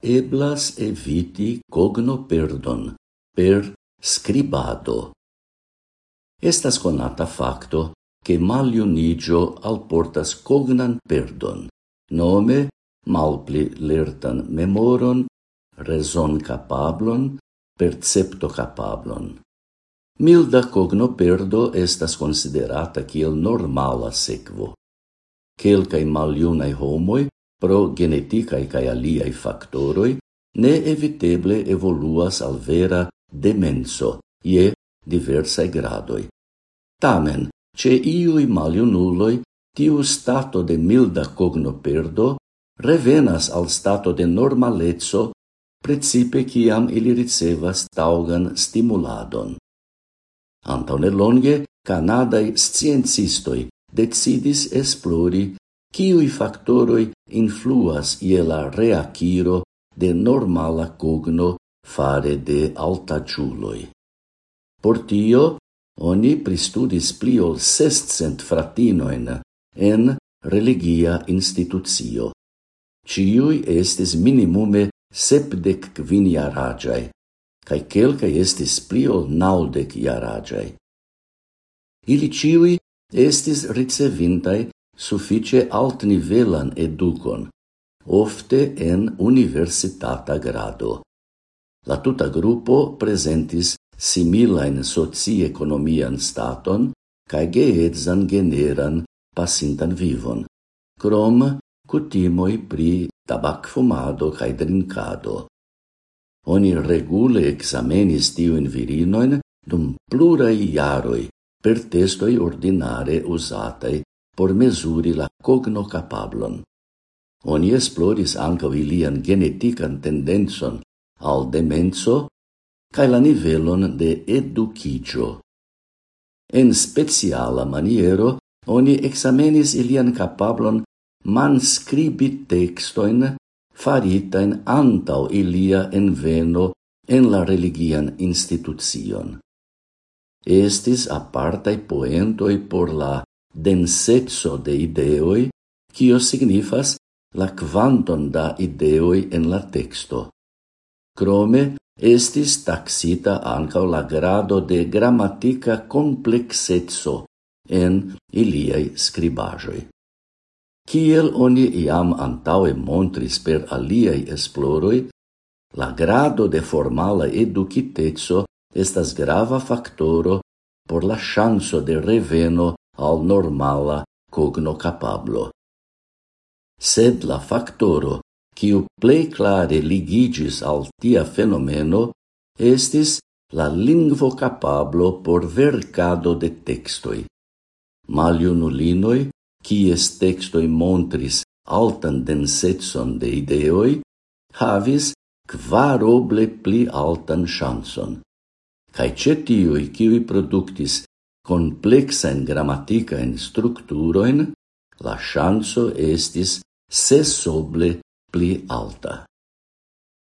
Eblas eviti cognoperdon per scribado. Estas conata facto che maliunigio alportas cognan perdon, nome malpli lertan memoron, reson capablon, percepto capablon. Milda cognoperdo estas considerata kiel normala sekvo. Quelcae maliunae homoj pro geneticae cae aliai factoroi, ne eviteble evoluas al vera demenso, je diversae gradoi. Tamen, ce iui maliunulloi, tiu stato de milda cognoperdo revenas al stato de normalezzo precipe ciam ili ricevas taugan stimuladon. Antaune longe, canadai sciencistoi decidis esplori Kiuj factoroi influas iela la de normala cogno fare de altaĝuloj? Por tio oni pristudis pli ol sescent fratinojn en religia institucio. Ciui estis minimume sepdec quin jaraĝaj, cae kelkaj estis pli ol naŭdek jaraĝaj. Ili ciui estis ricevintai suffice alt nivelan educon, ofte en universitata grado. La tuta gruppo presentis similain soci-economian staton cae geedzan generan pasintan vivon, crom cutimoi pri tabacfumado cae drincado. Oni regule examenis tiuin virinoin dum plurai iaroi per testoi ordinare usatei por mesuri la cognocapablon. Oni esploris anca ilian genetican tendencon al demenso cae la nivelon de educigio. En speciala maniero oni examenis ilian capablon manscribi textoin faritain antau ilia enveno en la religian institucion. Estis apartai poentoi por la densetso de ideoi, cio signifas la quanton da ideoi en la texto. Crome, estis taxita ankaŭ la grado de grammatica complexetso en iliai scribajoi. Ciel oni iam antaue montris per aliai esploroi, la grado de formala educitezzo estas grava factoro por la chanso de reveno al normala cognocapablo. Sed la factoro, quiu plei clare ligigis al tia fenomeno, estis la lingvo capablo por vercado de textoi. Maliunulinoi, quies textoi montris altan densetson de ideoi, havis quaroble pli altan chanson. Cai cetiui, quiui productis complexen grammaticaen structuroin, la chanso estis sesoble pli alta.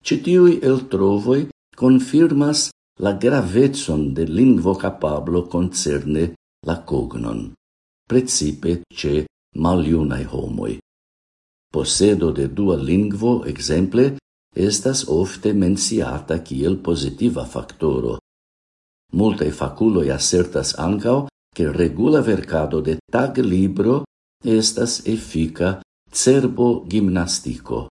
Citiui el trovoi confirmas la gravetson de lingvo capablo concerne la cognon, precipe ce maliunai homoi. Posedo de dua lingvo, exemple, estas ofte menciata kiel positiva factoro, Multae faculoi assertas ancao che regula vercado de tag libro estas effica cerbo gimnastico.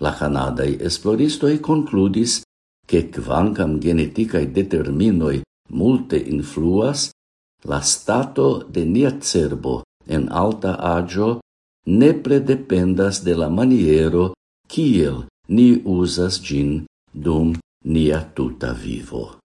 La canadae esploristoi concludis che quancam geneticae determinoi multe influas, la stato de nia cerbo en alta agio nepre dependas de la maniero kiel ni usas gin dum nia tuta vivo.